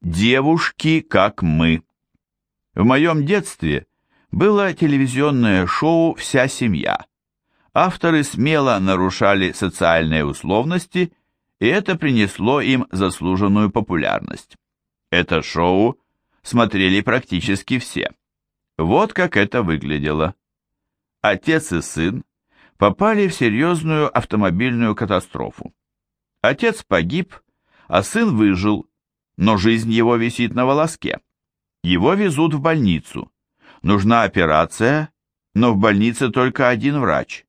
Девушки, как мы. В моем детстве было телевизионное шоу «Вся семья». Авторы смело нарушали социальные условности, и это принесло им заслуженную популярность. Это шоу смотрели практически все. Вот как это выглядело. Отец и сын попали в серьезную автомобильную катастрофу. Отец погиб, а сын выжил, но жизнь его висит на волоске. Его везут в больницу. Нужна операция, но в больнице только один врач.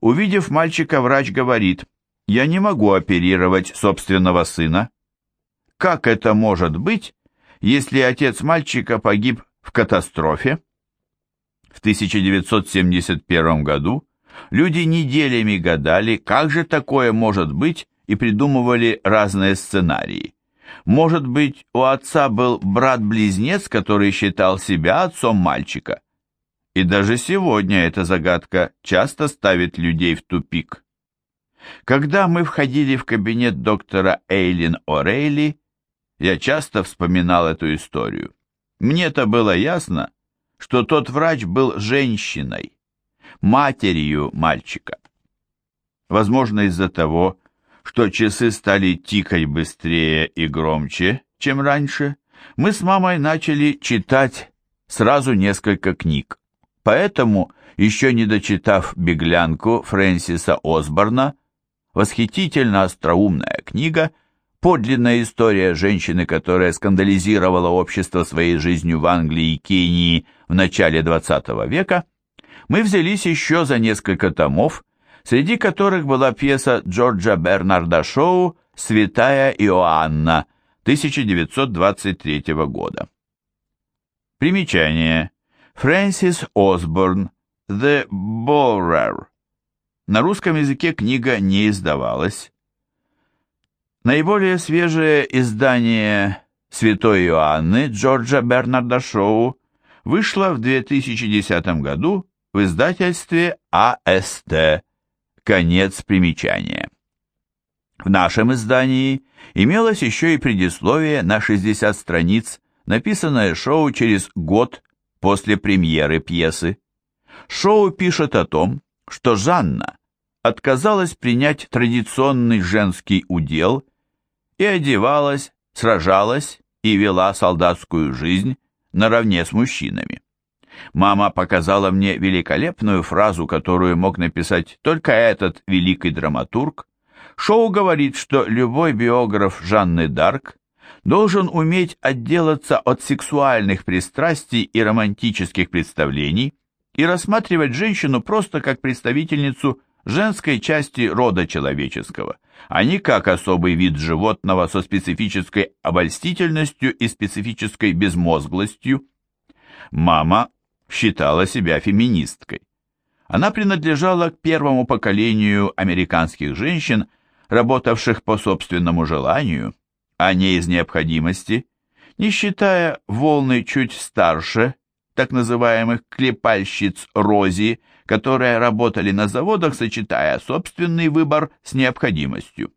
Увидев мальчика, врач говорит, «Я не могу оперировать собственного сына». Как это может быть, если отец мальчика погиб в катастрофе? В 1971 году люди неделями гадали, как же такое может быть, и придумывали разные сценарии. Может быть, у отца был брат-близнец, который считал себя отцом мальчика? И даже сегодня эта загадка часто ставит людей в тупик. Когда мы входили в кабинет доктора Эйлин О'Рейли, я часто вспоминал эту историю. Мне-то было ясно, что тот врач был женщиной, матерью мальчика. Возможно, из-за того, что часы стали тикать быстрее и громче, чем раньше, мы с мамой начали читать сразу несколько книг. Поэтому, еще не дочитав «Беглянку» Фрэнсиса Осборна, восхитительно остроумная книга, подлинная история женщины, которая скандализировала общество своей жизнью в Англии и Кении в начале XX века, мы взялись еще за несколько томов, среди которых была пьеса Джорджа Бернарда Шоу «Святая Иоанна» 1923 года. Примечание. Фрэнсис Осборн «The Borer». На русском языке книга не издавалась. Наиболее свежее издание «Святой Иоанны» Джорджа Бернарда Шоу вышло в 2010 году в издательстве АСТ Конец примечания. В нашем издании имелось еще и предисловие на 60 страниц, написанное Шоу через год после премьеры пьесы. Шоу пишет о том, что Жанна отказалась принять традиционный женский удел и одевалась, сражалась и вела солдатскую жизнь наравне с мужчинами. Мама показала мне великолепную фразу, которую мог написать только этот великий драматург. Шоу говорит, что любой биограф Жанны Дарк должен уметь отделаться от сексуальных пристрастий и романтических представлений и рассматривать женщину просто как представительницу женской части рода человеческого, а не как особый вид животного со специфической обольстительностью и специфической безмозглостью. Мама считала себя феминисткой. Она принадлежала к первому поколению американских женщин, работавших по собственному желанию, а не из необходимости, не считая волны чуть старше, так называемых клепальщиц Рози, которые работали на заводах, сочетая собственный выбор с необходимостью.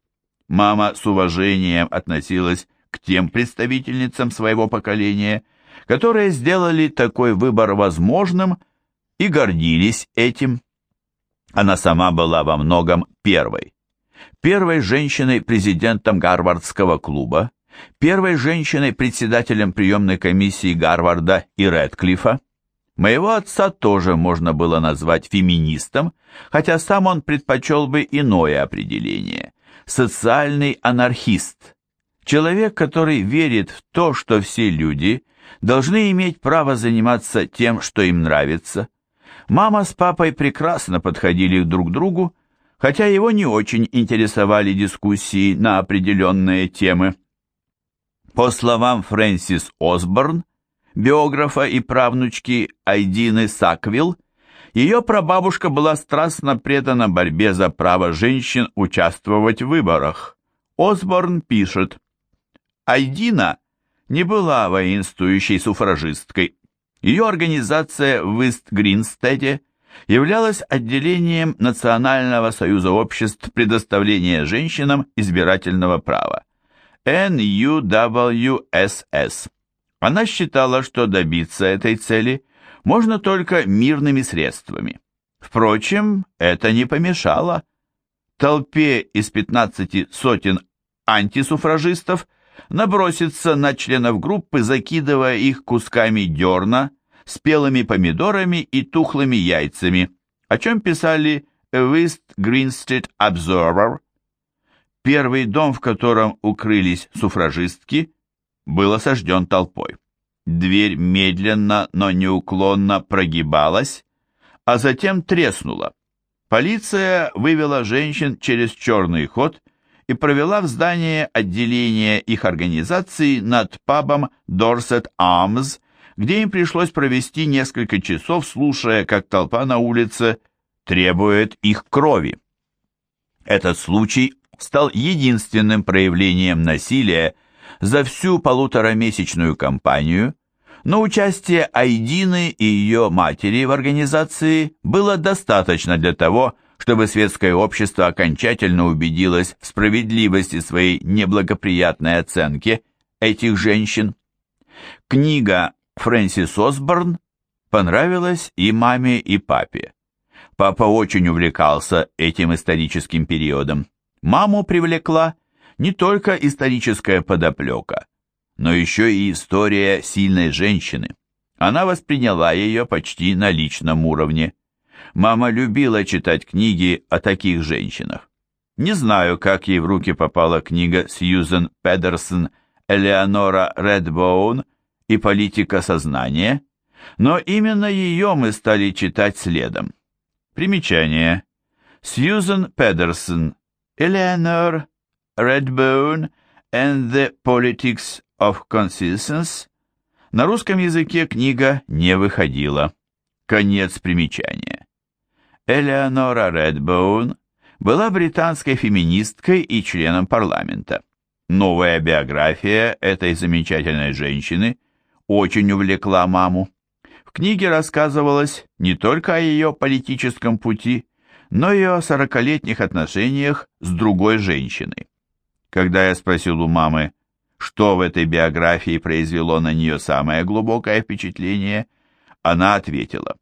Мама с уважением относилась к тем представительницам своего поколения, которые сделали такой выбор возможным и гордились этим. Она сама была во многом первой. Первой женщиной-президентом Гарвардского клуба, первой женщиной-председателем приемной комиссии Гарварда и Рэдклиффа. Моего отца тоже можно было назвать феминистом, хотя сам он предпочел бы иное определение – социальный анархист. Человек, который верит в то, что все люди должны иметь право заниматься тем, что им нравится. Мама с папой прекрасно подходили друг к другу, хотя его не очень интересовали дискуссии на определенные темы. По словам Фрэнсис Осборн, биографа и правнучки Айдины Саквилл, ее прабабушка была страстно предана борьбе за право женщин участвовать в выборах. Осборн пишет, «Айдина не была воинствующей суфражисткой. Ее организация в Ист-Гринстеде являлась отделением Национального союза обществ предоставления женщинам избирательного права. NUWSS. Она считала, что добиться этой цели можно только мирными средствами. Впрочем, это не помешало. Толпе из 15 сотен антисуфражистов наброситься на членов группы, закидывая их кусками дерна, спелыми помидорами и тухлыми яйцами, о чем писали West Green Street Observer. Первый дом, в котором укрылись суфражистки, был осажден толпой. Дверь медленно, но неуклонно прогибалась, а затем треснула. Полиция вывела женщин через черный ход и провела в здание отделения их организации над пабом Dorset Arms, где им пришлось провести несколько часов, слушая, как толпа на улице требует их крови. Этот случай стал единственным проявлением насилия за всю полуторамесячную кампанию, но участие Айдины и ее матери в организации было достаточно для того, чтобы светское общество окончательно убедилось в справедливости своей неблагоприятной оценки этих женщин. Книга Фрэнсис Осборн понравилась и маме, и папе. Папа очень увлекался этим историческим периодом. Маму привлекла не только историческая подоплека, но еще и история сильной женщины. Она восприняла ее почти на личном уровне. Мама любила читать книги о таких женщинах. Не знаю, как ей в руки попала книга Сьюзен Педерсон «Элеонора Редбоун» и «Политика сознания», но именно ее мы стали читать следом. Примечание. Сьюзен Педерсон Eleanor Redbone and the Politics of Consistence на русском языке книга не выходила. Конец примечания. Элеонора Редбоун была британской феминисткой и членом парламента. Новая биография этой замечательной женщины очень увлекла маму. В книге рассказывалось не только о ее политическом пути, но и о сорокалетних отношениях с другой женщиной. Когда я спросил у мамы, что в этой биографии произвело на нее самое глубокое впечатление, она ответила,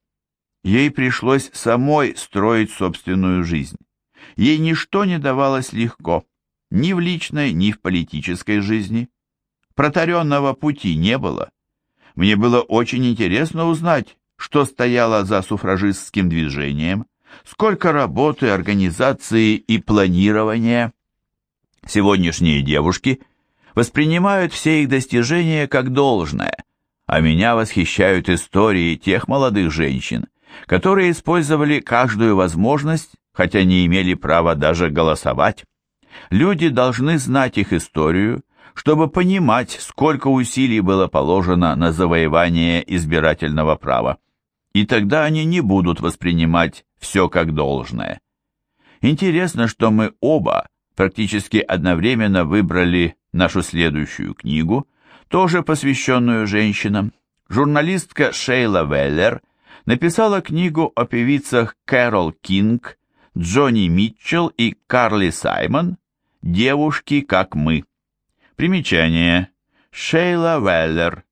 ей пришлось самой строить собственную жизнь. Ей ничто не давалось легко, ни в личной, ни в политической жизни. Протаренного пути не было. Мне было очень интересно узнать, что стояло за суфражистским движением, сколько работы, организации и планирования. Сегодняшние девушки воспринимают все их достижения как должное, а меня восхищают истории тех молодых женщин, которые использовали каждую возможность, хотя не имели права даже голосовать. Люди должны знать их историю, чтобы понимать, сколько усилий было положено на завоевание избирательного права. И тогда они не будут воспринимать все как должное. Интересно, что мы оба практически одновременно выбрали нашу следующую книгу, тоже посвященную женщинам. Журналистка Шейла Веллер написала книгу о певицах Кэрол Кинг, Джонни Митчелл и Карли Саймон «Девушки, как мы». Примечание. Шейла Веллер.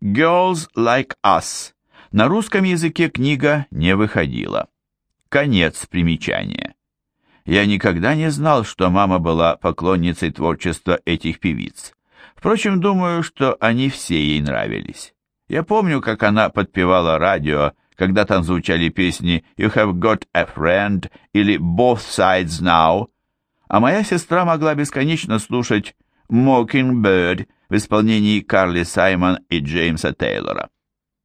Girls Like Us. На русском языке книга не выходила. Конец примечания. Я никогда не знал, что мама была поклонницей творчества этих певиц. Впрочем, думаю, что они все ей нравились. Я помню, как она подпевала радио, когда там звучали песни «You have got a friend» или «Both sides now», а моя сестра могла бесконечно слушать «Mockingbird» в исполнении Карли Саймон и Джеймса Тейлора.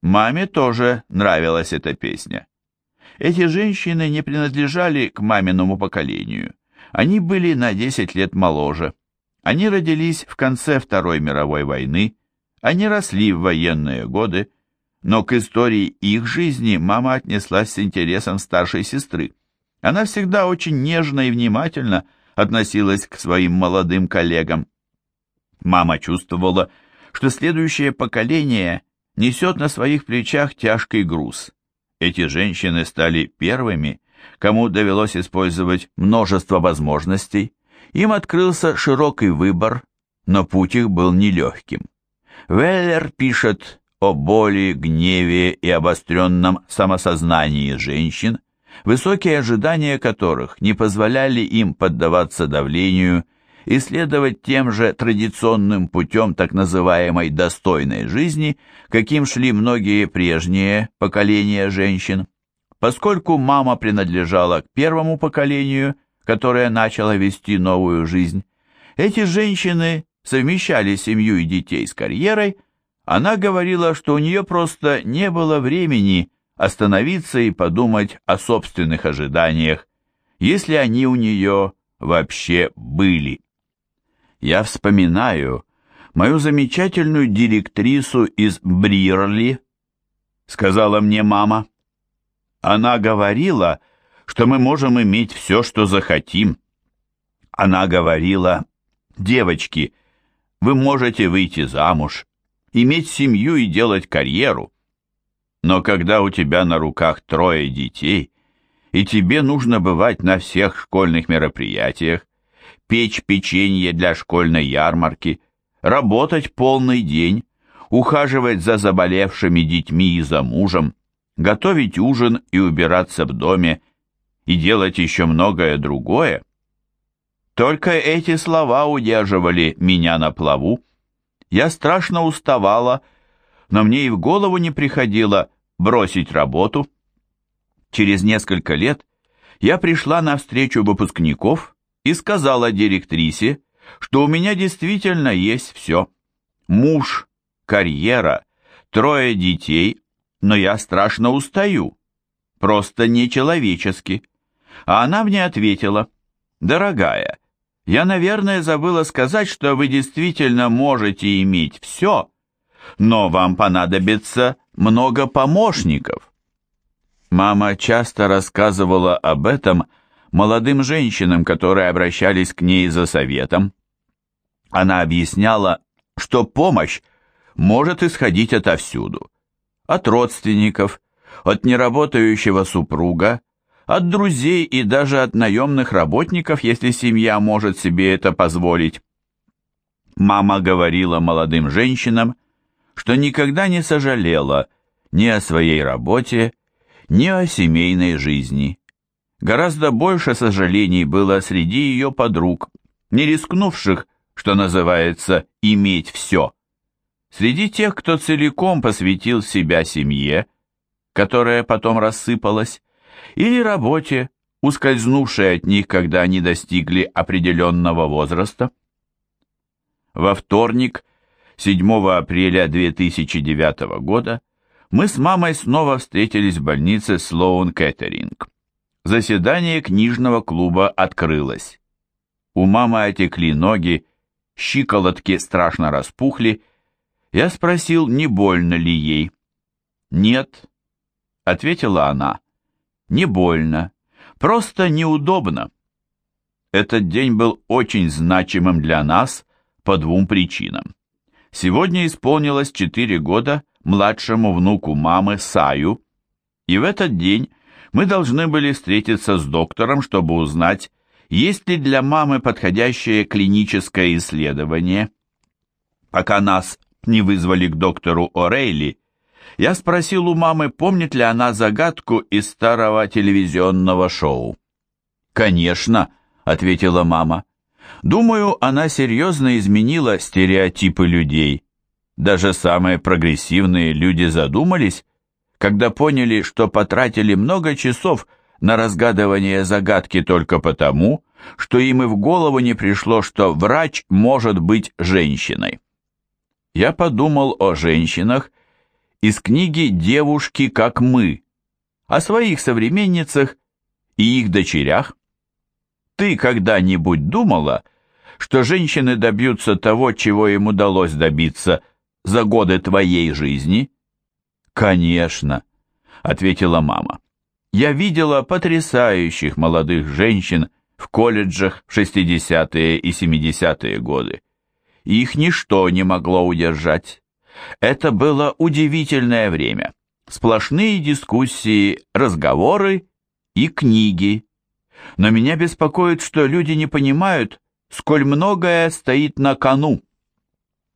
Маме тоже нравилась эта песня. Эти женщины не принадлежали к маминому поколению. Они были на 10 лет моложе. Они родились в конце Второй мировой войны, они росли в военные годы, но к истории их жизни мама отнеслась с интересом старшей сестры. Она всегда очень нежно и внимательно относилась к своим молодым коллегам. Мама чувствовала, что следующее поколение несет на своих плечах тяжкий груз. Эти женщины стали первыми, кому довелось использовать множество возможностей, им открылся широкий выбор, но путь их был нелегким. Веллер пишет о боли, гневе и обостренном самосознании женщин, высокие ожидания которых не позволяли им поддаваться давлению и следовать тем же традиционным путем так называемой «достойной жизни», каким шли многие прежние поколения женщин. Поскольку мама принадлежала к первому поколению, которое начало вести новую жизнь, эти женщины совмещали семью и детей с карьерой, она говорила, что у нее просто не было времени остановиться и подумать о собственных ожиданиях, если они у нее вообще были. Я вспоминаю мою замечательную директрису из Брирли, сказала мне мама. Она говорила, что мы можем иметь все, что захотим. Она говорила, девочки, вы можете выйти замуж, иметь семью и делать карьеру. Но когда у тебя на руках трое детей, и тебе нужно бывать на всех школьных мероприятиях, печь печенье для школьной ярмарки, работать полный день, ухаживать за заболевшими детьми и за мужем, готовить ужин и убираться в доме, и делать еще многое другое. Только эти слова удерживали меня на плаву. Я страшно уставала, но мне и в голову не приходило бросить работу. Через несколько лет я пришла на встречу выпускников и сказала директрисе, что у меня действительно есть все. Муж, карьера, трое детей, но я страшно устаю. Просто нечеловечески. А она мне ответила, «Дорогая, я, наверное, забыла сказать, что вы действительно можете иметь все, но вам понадобится много помощников». Мама часто рассказывала об этом молодым женщинам, которые обращались к ней за советом. Она объясняла, что помощь может исходить отовсюду, от родственников, от неработающего супруга, от друзей и даже от наемных работников, если семья может себе это позволить. Мама говорила молодым женщинам, что никогда не сожалела ни о своей работе, ни о семейной жизни. Гораздо больше сожалений было среди ее подруг, не рискнувших, что называется, иметь все. Среди тех, кто целиком посвятил себя семье, которая потом рассыпалась, или работе, ускользнувшей от них, когда они достигли определенного возраста. Во вторник, 7 апреля 2009 года, мы с мамой снова встретились в больнице Слоун Кеттеринг. Заседание книжного клуба открылось. У мамы отекли ноги, щиколотки страшно распухли. Я спросил, не больно ли ей. «Нет», — ответила она, не больно, просто неудобно. Этот день был очень значимым для нас по двум причинам. Сегодня исполнилось четыре года младшему внуку мамы Саю, и в этот день мы должны были встретиться с доктором, чтобы узнать, есть ли для мамы подходящее клиническое исследование. Пока нас не вызвали к доктору О'Рейли, я спросил у мамы, помнит ли она загадку из старого телевизионного шоу. «Конечно», — ответила мама. «Думаю, она серьезно изменила стереотипы людей. Даже самые прогрессивные люди задумались, когда поняли, что потратили много часов на разгадывание загадки только потому, что им и в голову не пришло, что врач может быть женщиной. Я подумал о женщинах из книги «Девушки, как мы», о своих современницах и их дочерях. Ты когда-нибудь думала, что женщины добьются того, чего им удалось добиться за годы твоей жизни? Конечно, ответила мама. Я видела потрясающих молодых женщин в колледжах в 60-е и 70-е годы. Их ничто не могло удержать. Это было удивительное время. Сплошные дискуссии, разговоры и книги. Но меня беспокоит, что люди не понимают, сколь многое стоит на кону.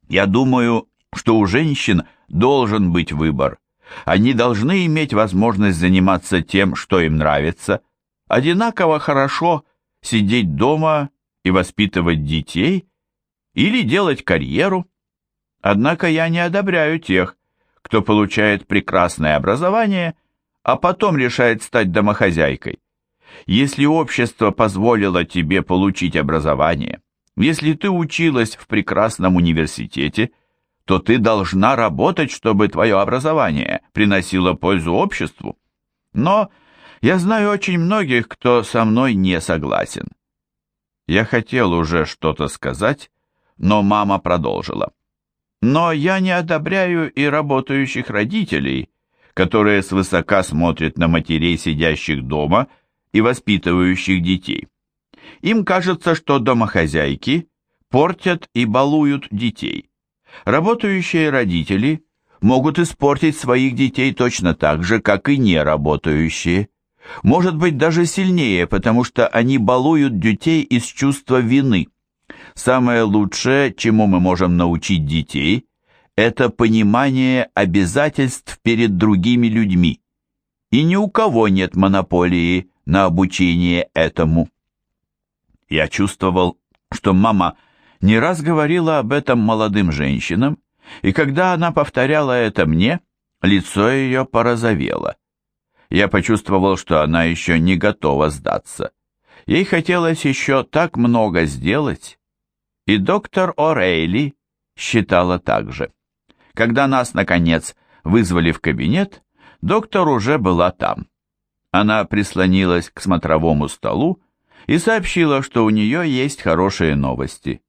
Я думаю, что у женщин должен быть выбор. Они должны иметь возможность заниматься тем, что им нравится. Одинаково хорошо сидеть дома и воспитывать детей или делать карьеру. Однако я не одобряю тех, кто получает прекрасное образование, а потом решает стать домохозяйкой. Если общество позволило тебе получить образование, если ты училась в прекрасном университете, то ты должна работать, чтобы твое образование приносило пользу обществу. Но я знаю очень многих, кто со мной не согласен. Я хотел уже что-то сказать, но мама продолжила. Но я не одобряю и работающих родителей, которые свысока смотрят на матерей, сидящих дома и воспитывающих детей. Им кажется, что домохозяйки портят и балуют детей. Работающие родители могут испортить своих детей точно так же, как и неработающие. Может быть, даже сильнее, потому что они балуют детей из чувства вины. Самое лучшее, чему мы можем научить детей, это понимание обязательств перед другими людьми. И ни у кого нет монополии на обучение этому. Я чувствовал, что мама не раз говорила об этом молодым женщинам, и когда она повторяла это мне, лицо ее порозовело. Я почувствовал, что она еще не готова сдаться. Ей хотелось еще так много сделать. И доктор О'Рейли считала так же. Когда нас, наконец, вызвали в кабинет, доктор уже была там. Она прислонилась к смотровому столу и сообщила, что у нее есть хорошие новости.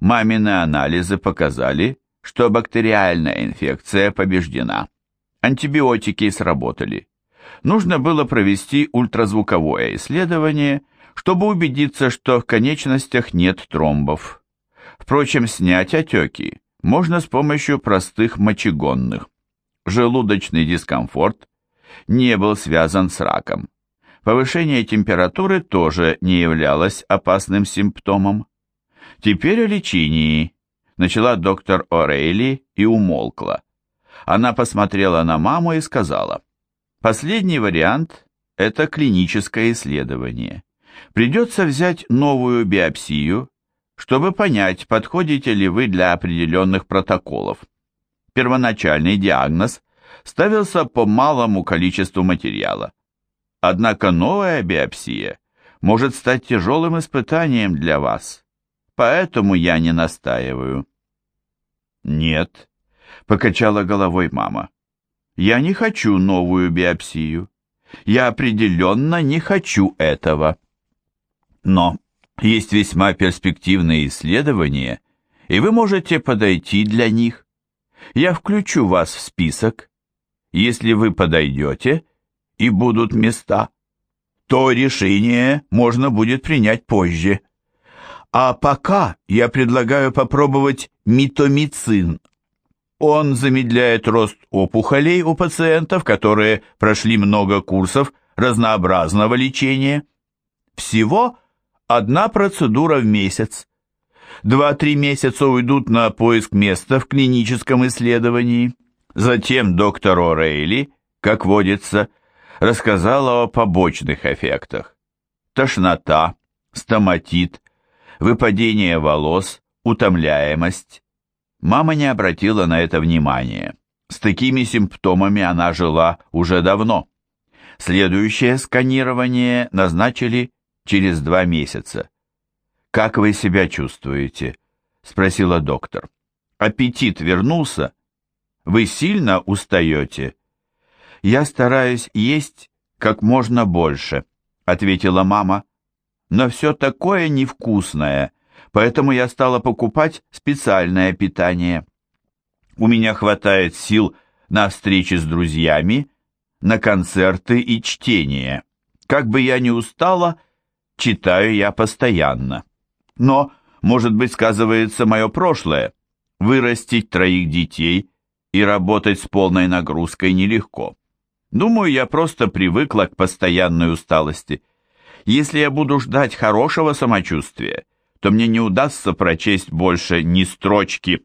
Мамины анализы показали, что бактериальная инфекция побеждена. Антибиотики сработали. Нужно было провести ультразвуковое исследование, чтобы убедиться, что в конечностях нет тромбов. Впрочем, снять отеки можно с помощью простых мочегонных. Желудочный дискомфорт не был связан с раком. Повышение температуры тоже не являлось опасным симптомом. Теперь о лечении. Начала доктор О'Рейли и умолкла. Она посмотрела на маму и сказала, «Последний вариант – это клиническое исследование. Придется взять новую биопсию, чтобы понять, подходите ли вы для определенных протоколов. Первоначальный диагноз ставился по малому количеству материала. Однако новая биопсия может стать тяжелым испытанием для вас, поэтому я не настаиваю. Нет, покачала головой мама. Я не хочу новую биопсию. Я определенно не хочу этого. Но есть весьма перспективные исследования, и вы можете подойти для них. Я включу вас в список. Если вы подойдете, и будут места, то решение можно будет принять позже. А пока я предлагаю попробовать митомицин. Он замедляет рост опухолей у пациентов, которые прошли много курсов разнообразного лечения. Всего – Одна процедура в месяц. Два-три месяца уйдут на поиск места в клиническом исследовании. Затем доктор О'Рейли, как водится, рассказала о побочных эффектах. Тошнота, стоматит, выпадение волос, утомляемость. Мама не обратила на это внимания. С такими симптомами она жила уже давно. Следующее сканирование назначили через два месяца. «Как вы себя чувствуете?» – спросила доктор. «Аппетит вернулся? Вы сильно устаете?» «Я стараюсь есть как можно больше», – ответила мама. «Но все такое невкусное, поэтому я стала покупать специальное питание. У меня хватает сил на встречи с друзьями, на концерты и чтение. Как бы я ни устала, читаю я постоянно. Но, может быть, сказывается мое прошлое. Вырастить троих детей и работать с полной нагрузкой нелегко. Думаю, я просто привыкла к постоянной усталости. Если я буду ждать хорошего самочувствия, то мне не удастся прочесть больше ни строчки